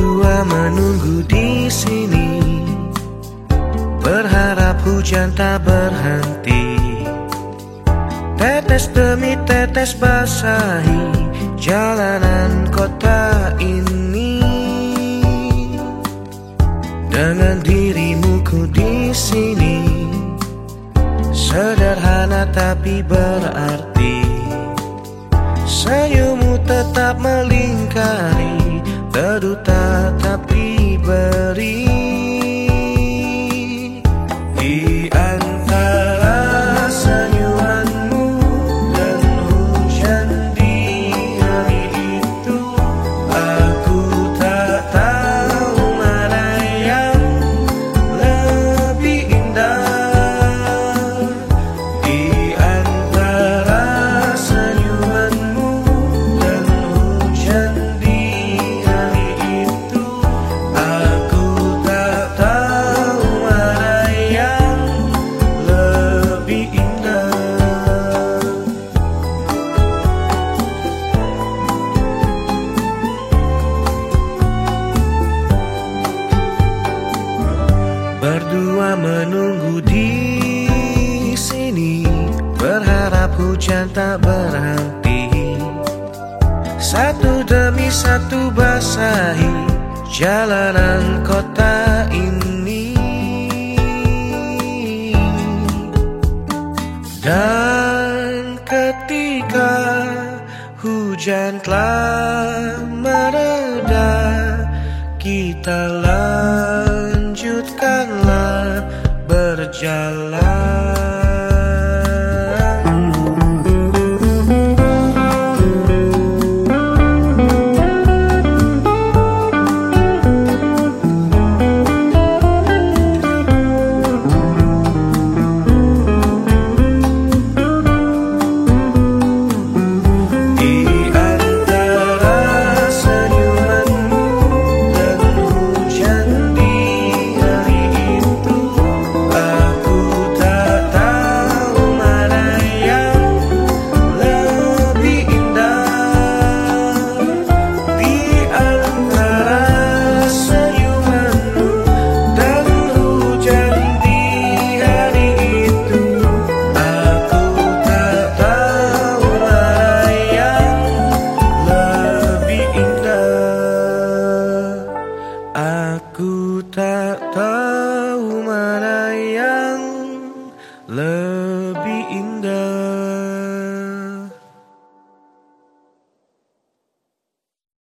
Berdua menunggu di sini. Berharap hujan tak berhenti. Tetes demi tetes basahi Jalanan kota ini. Dengan dirimu ku di sini. Sederhana tapi berarti Berdua menunggu di sini. Berharap hujan tak berhenti. Satu demi satu basahi Jalanan kota ini. Dan ketika hujan telah mereda Kita lanjutkanlah Aku tak tahu mana yang lebih